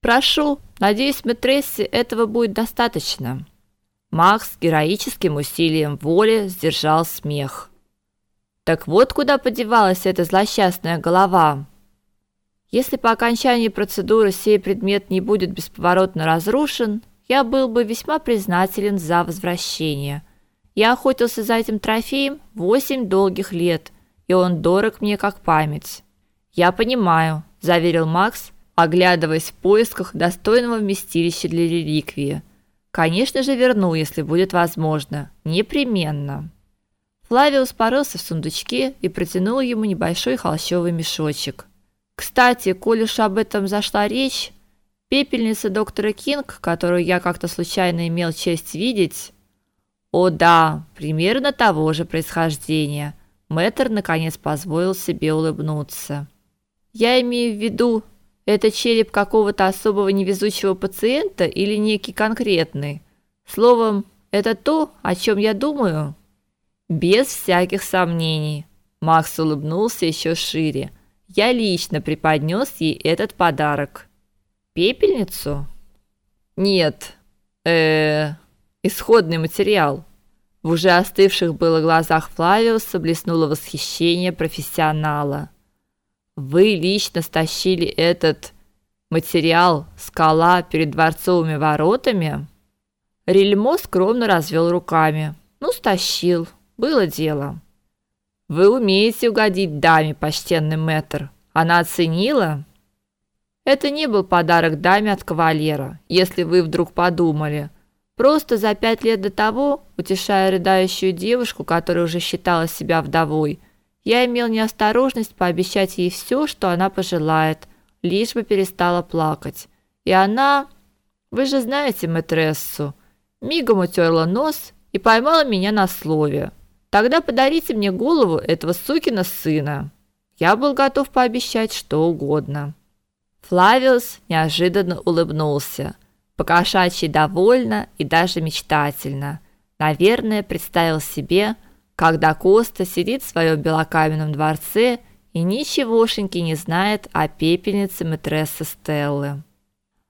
Прошу, надеюсь, мэтрессе этого будет достаточно. Макс героическим усилием воли сдержал смех. Так вот куда подевалась эта злосчастная голова. Если по окончании процедуры сей предмет не будет бесповоротно разрушен, я был бы весьма признателен за возвращение. Я охотился за этим трофеем восемь долгих лет, и он дорог мне как память. Я понимаю, заверил Макс, оглядываясь в поисках достойного вместилища для реликвии. Конечно же, верну, если будет возможно. Непременно. Флавиус порылся в сундучке и протянул ему небольшой холщовый мешочек. Кстати, коль уж об этом зашла речь, пепельница доктора Кинг, которую я как-то случайно имел честь видеть, о да, примерно того же происхождения. Мэтр наконец позволил себе улыбнуться. Я имею в виду, это череп какого-то особого невезучего пациента или некий конкретный? Словом, это то, о чем я думаю. Без всяких сомнений. Макс улыбнулся еще шире. Я лично преподнес ей этот подарок. Пепельницу? Нет. Э, -э исходный материал. В уже остывших было глазах Флавиуса блеснуло восхищение профессионала. Вы лично стащили этот материал скала перед дворцовыми воротами? Рельмо скромно развел руками. Ну, стащил. Было дело. Вы умеете угодить даме, почтенный мэтр. Она оценила? Это не был подарок даме от кавалера, если вы вдруг подумали. Просто за пять лет до того, утешая рыдающую девушку, которая уже считала себя вдовой, я имел неосторожность пообещать ей все, что она пожелает, лишь бы перестала плакать. И она, вы же знаете матрессу, мигом утерла нос и поймала меня на слове. Тогда подарите мне голову этого сукина сына. Я был готов пообещать что угодно. Флавиус неожиданно улыбнулся, покошачьи довольно и даже мечтательно. Наверное, представил себе, когда Коста сидит в своем белокаменном дворце и ничегошеньки не знает о пепельнице мэтрессы Стеллы.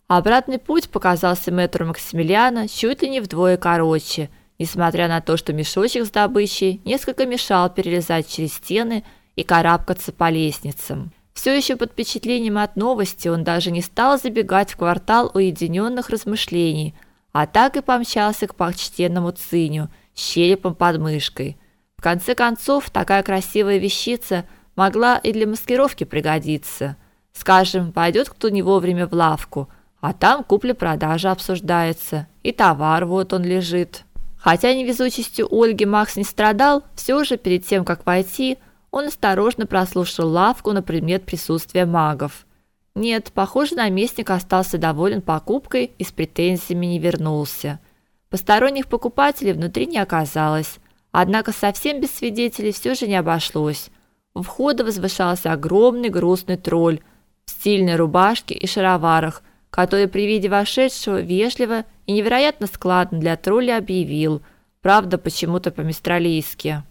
Обратный путь показался мэтру Максимилиана чуть ли не вдвое короче, несмотря на то, что мешочек с добычей несколько мешал перелезать через стены и карабкаться по лестницам. Все еще под впечатлением от новости он даже не стал забегать в квартал уединенных размышлений, а так и помчался к почтенному Циню с черепом под мышкой. В конце концов, такая красивая вещица могла и для маскировки пригодиться. Скажем, пойдет кто не вовремя в лавку, а там купля-продажа обсуждается, и товар вот он лежит. Хотя невезучестью Ольги Макс не страдал, все же перед тем, как войти, он осторожно прослушал лавку на предмет присутствия магов. Нет, похоже, наместник остался доволен покупкой и с претензиями не вернулся. Посторонних покупателей внутри не оказалось, Однако совсем без свидетелей все же не обошлось. У входа возвышался огромный грустный тролль в стильной рубашке и шароварах, который при виде вошедшего вежливо и невероятно складно для тролля объявил, правда, почему-то по-мистралийски.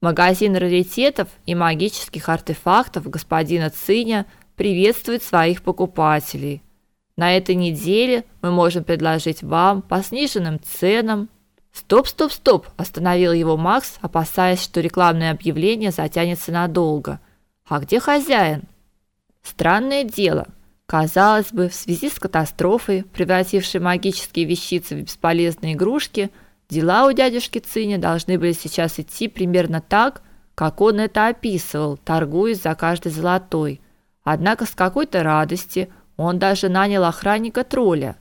Магазин раритетов и магических артефактов господина Циня приветствует своих покупателей. На этой неделе мы можем предложить вам по сниженным ценам Стоп, стоп, стоп, остановил его Макс, опасаясь, что рекламное объявление затянется надолго. А где хозяин? Странное дело. Казалось бы, в связи с катастрофой, превратившей магические вещицы в бесполезные игрушки, дела у дядюшки Циня должны были сейчас идти примерно так, как он это описывал, торгуясь за каждый золотой. Однако с какой-то радости он даже нанял охранника тролля.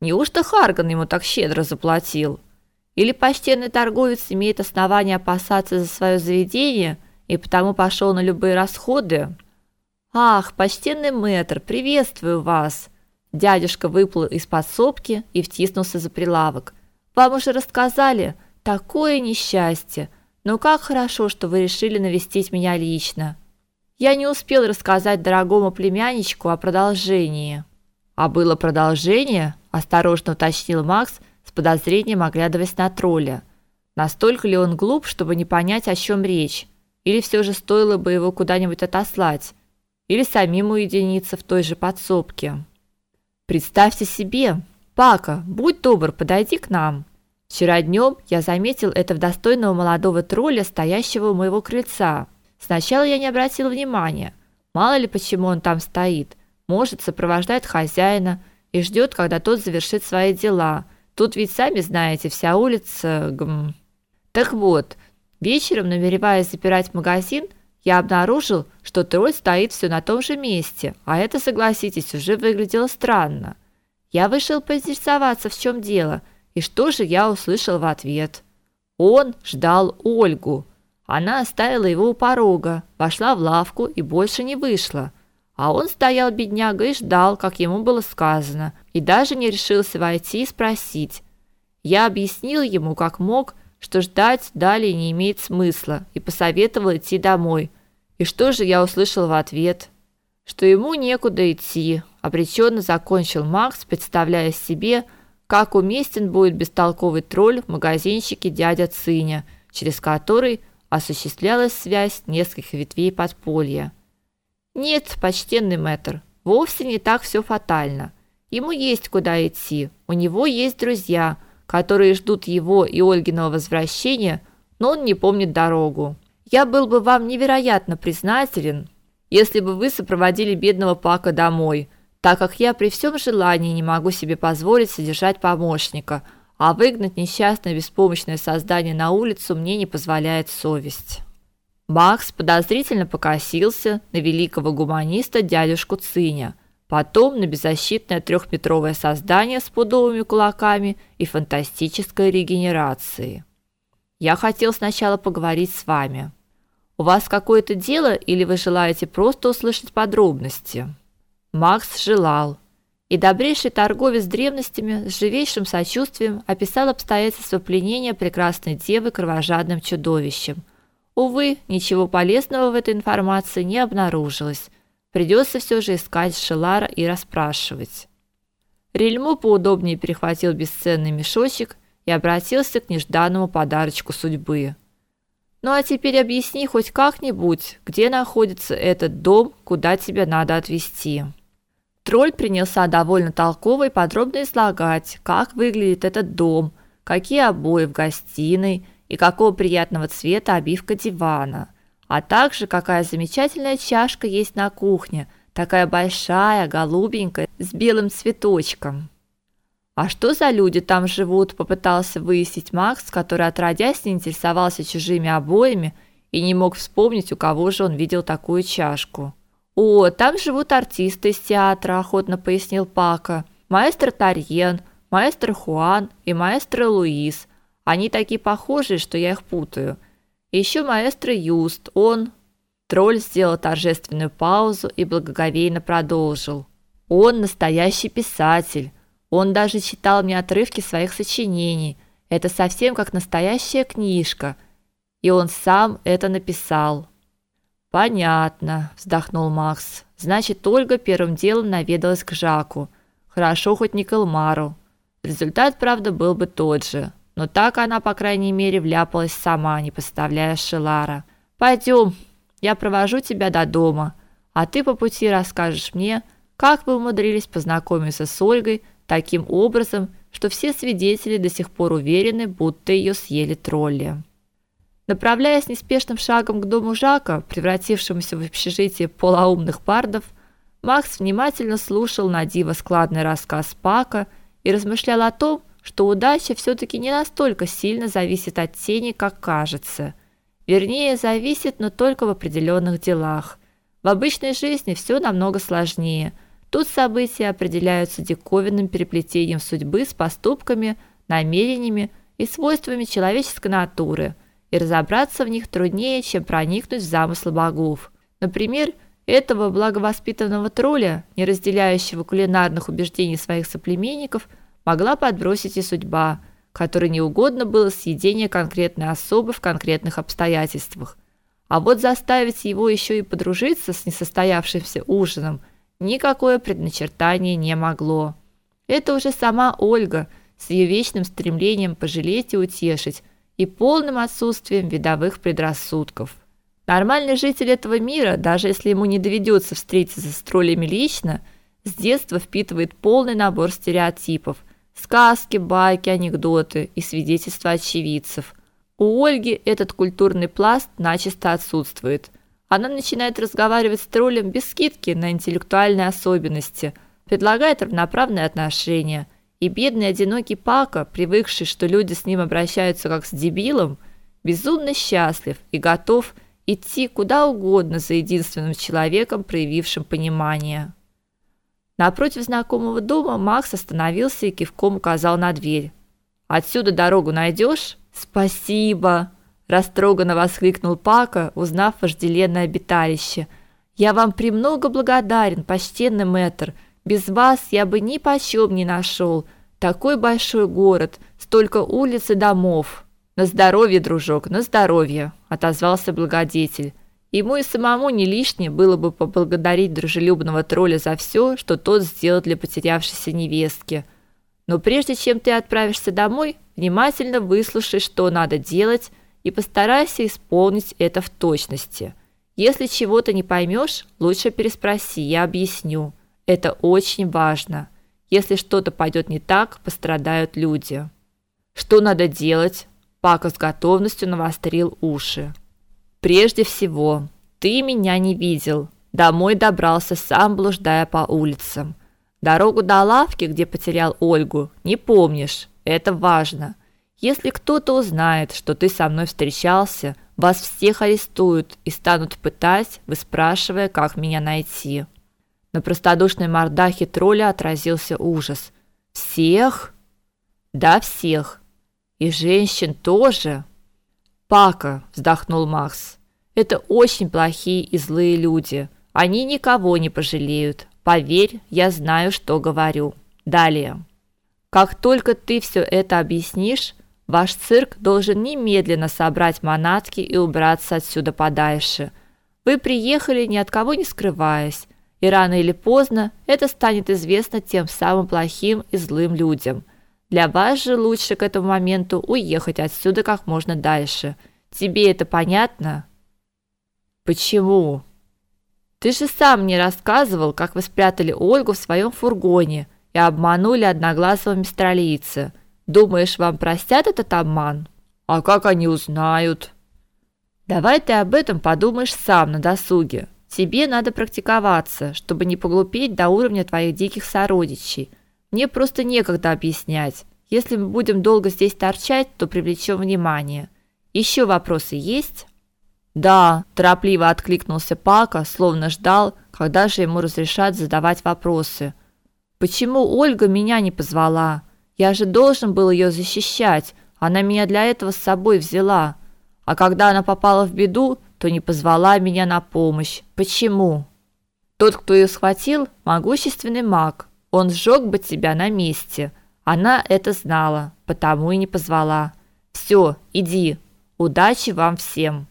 Неужто Харган ему так щедро заплатил? Или почтенный торговец имеет основания опасаться за свое заведение и потому пошел на любые расходы? Ах, почтенный мэтр, приветствую вас. Дядюшка выплыл из подсобки и втиснулся за прилавок. Вам уже рассказали такое несчастье. Но как хорошо, что вы решили навестить меня лично. Я не успел рассказать дорогому племянничку о продолжении. А было продолжение? осторожно уточнил Макс с подозрением оглядываясь на тролля. Настолько ли он глуп, чтобы не понять, о чем речь? Или все же стоило бы его куда-нибудь отослать? Или самим уединиться в той же подсобке? Представьте себе, Пака, будь добр, подойди к нам. Вчера днем я заметил этого достойного молодого тролля, стоящего у моего крыльца. Сначала я не обратил внимания. Мало ли почему он там стоит. Может, сопровождает хозяина и ждет, когда тот завершит свои дела. Тут ведь сами знаете, вся улица гм. Так вот, вечером, намереваясь запирать магазин, я обнаружил, что тролль стоит все на том же месте, а это, согласитесь, уже выглядело странно. Я вышел поинтересоваться, в чем дело, и что же я услышал в ответ? Он ждал Ольгу. Она оставила его у порога, вошла в лавку и больше не вышла. А он стоял бедняга и ждал, как ему было сказано, и даже не решился войти и спросить. Я объяснил ему, как мог, что ждать далее не имеет смысла, и посоветовал идти домой. И что же я услышал в ответ? Что ему некуда идти. Обреченно закончил Макс, представляя себе, как уместен будет бестолковый тролль в магазинчике дядя Циня, через который осуществлялась связь нескольких ветвей подполья. Нет, почтенный мэтр, вовсе не так все фатально. Ему есть куда идти. У него есть друзья, которые ждут его и Ольгиного возвращения, но он не помнит дорогу. Я был бы вам невероятно признателен, если бы вы сопроводили бедного Пака домой так как я при всем желании не могу себе позволить содержать помощника, а выгнать несчастное беспомощное создание на улицу мне не позволяет совесть. Макс подозрительно покосился на великого гуманиста дядюшку Циня, потом на беззащитное трехметровое создание с пудовыми кулаками и фантастической регенерацией. Я хотел сначала поговорить с вами. У вас какое-то дело или вы желаете просто услышать подробности? Макс желал, и добрейший торговец древностями с живейшим сочувствием описал обстоятельства пленения прекрасной девы кровожадным чудовищем. Увы, ничего полезного в этой информации не обнаружилось. Придется все же искать Шелара и расспрашивать. Рельмо поудобнее перехватил бесценный мешочек и обратился к нежданному подарочку судьбы. Ну а теперь объясни хоть как-нибудь, где находится этот дом, куда тебя надо отвезти. Тролль принялся довольно толково и подробно излагать, как выглядит этот дом, какие обои в гостиной и какого приятного цвета обивка дивана, а также какая замечательная чашка есть на кухне, такая большая, голубенькая, с белым цветочком. А что за люди там живут, попытался выяснить Макс, который отродясь не интересовался чужими обоями и не мог вспомнить, у кого же он видел такую чашку. «О, там живут артисты из театра», – охотно пояснил Пака. «Маэстро Тарьен, маэстро Хуан и маэстро Луис. Они такие похожие, что я их путаю. Еще маэстро Юст, он...» Тролль сделал торжественную паузу и благоговейно продолжил. «Он настоящий писатель. Он даже читал мне отрывки своих сочинений. Это совсем как настоящая книжка. И он сам это написал». Понятно, вздохнул Макс. Значит, Ольга первым делом наведалась к Жаку. Хорошо хоть не к Элмару. Результат, правда, был бы тот же, но так она, по крайней мере, вляпалась сама, не поставляя Шелара. Пойдем, я провожу тебя до дома, а ты по пути расскажешь мне, как вы умудрились познакомиться с Ольгой таким образом, что все свидетели до сих пор уверены, будто ее съели тролли. Направляясь неспешным шагом к дому Жака, превратившемуся в общежитие полоумных бардов, Макс внимательно слушал на диво складный рассказ Пака и размышлял о том, что удача все таки не настолько сильно зависит от тени, как кажется. Вернее, зависит, но только в определенных делах. В обычной жизни все намного сложнее. Тут события определяются диковинным переплетением судьбы с поступками, намерениями и свойствами человеческой натуры – и разобраться в них труднее, чем проникнуть в замыслы богов. Например, этого благовоспитанного тролля, не разделяющего кулинарных убеждений своих соплеменников, могла подбросить и судьба, которой не угодно было съедение конкретной особы в конкретных обстоятельствах. А вот заставить его еще и подружиться с несостоявшимся ужином никакое предначертание не могло. Это уже сама Ольга с ее вечным стремлением пожалеть и утешить, и полным отсутствием видовых предрассудков. Нормальный житель этого мира, даже если ему не доведется встретиться с троллями лично, с детства впитывает полный набор стереотипов: сказки, байки, анекдоты и свидетельства очевидцев. У Ольги этот культурный пласт начисто отсутствует. Она начинает разговаривать с троллем без скидки на интеллектуальные особенности, предлагает равноправные отношения. И бедный одинокий Пака, привыкший, что люди с ним обращаются как с дебилом, безумно счастлив и готов идти куда угодно за единственным человеком, проявившим понимание. Напротив знакомого дома Макс остановился и кивком указал на дверь. Отсюда дорогу найдешь? Спасибо, растроганно воскликнул Пака, узнав вожделенное обиталище. Я вам премного благодарен, почтенный мэтр. Без вас я бы ни почем не нашел. Такой большой город, столько улиц и домов. На здоровье, дружок, на здоровье, отозвался благодетель. Ему и самому не лишнее было бы поблагодарить дружелюбного тролля за все, что тот сделал для потерявшейся невестки. Но прежде чем ты отправишься домой, внимательно выслушай, что надо делать, и постарайся исполнить это в точности. Если чего-то не поймешь, лучше переспроси, я объясню. Это очень важно. Если что-то пойдет не так, пострадают люди. Что надо делать? Пака с готовностью навострил уши. Прежде всего, ты меня не видел. Домой добрался сам, блуждая по улицам. Дорогу до лавки, где потерял Ольгу, не помнишь. Это важно. Если кто-то узнает, что ты со мной встречался, вас всех арестуют и станут пытать, выспрашивая, как меня найти. На простодушной мордахе тролля отразился ужас. Всех? Да, всех. И женщин тоже. Пака, вздохнул Макс. Это очень плохие и злые люди. Они никого не пожалеют. Поверь, я знаю, что говорю. Далее. Как только ты все это объяснишь, ваш цирк должен немедленно собрать манатки и убраться отсюда подальше. Вы приехали ни от кого не скрываясь, и рано или поздно это станет известно тем самым плохим и злым людям. Для вас же лучше к этому моменту уехать отсюда как можно дальше. Тебе это понятно? Почему? Ты же сам мне рассказывал, как вы спрятали Ольгу в своем фургоне и обманули одноглазого мистралийца. Думаешь, вам простят этот обман? А как они узнают? Давай ты об этом подумаешь сам на досуге. Тебе надо практиковаться, чтобы не поглупеть до уровня твоих диких сородичей. Мне просто некогда объяснять. Если мы будем долго здесь торчать, то привлечем внимание. Еще вопросы есть? Да, торопливо откликнулся Пака, словно ждал, когда же ему разрешат задавать вопросы. Почему Ольга меня не позвала? Я же должен был ее защищать. Она меня для этого с собой взяла. А когда она попала в беду, то не позвала меня на помощь. Почему? Тот, кто ее схватил, могущественный маг. Он сжег бы тебя на месте. Она это знала, потому и не позвала. Все, иди. Удачи вам всем.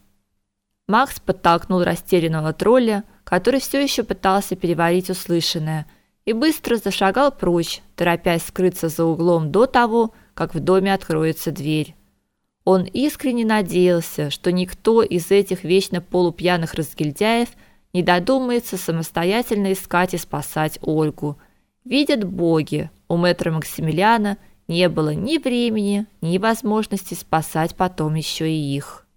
Макс подтолкнул растерянного тролля, который все еще пытался переварить услышанное, и быстро зашагал прочь, торопясь скрыться за углом до того, как в доме откроется дверь. Он искренне надеялся, что никто из этих вечно полупьяных разгильдяев не додумается самостоятельно искать и спасать Ольгу – Видят боги, у мэтра Максимилиана не было ни времени, ни возможности спасать потом еще и их.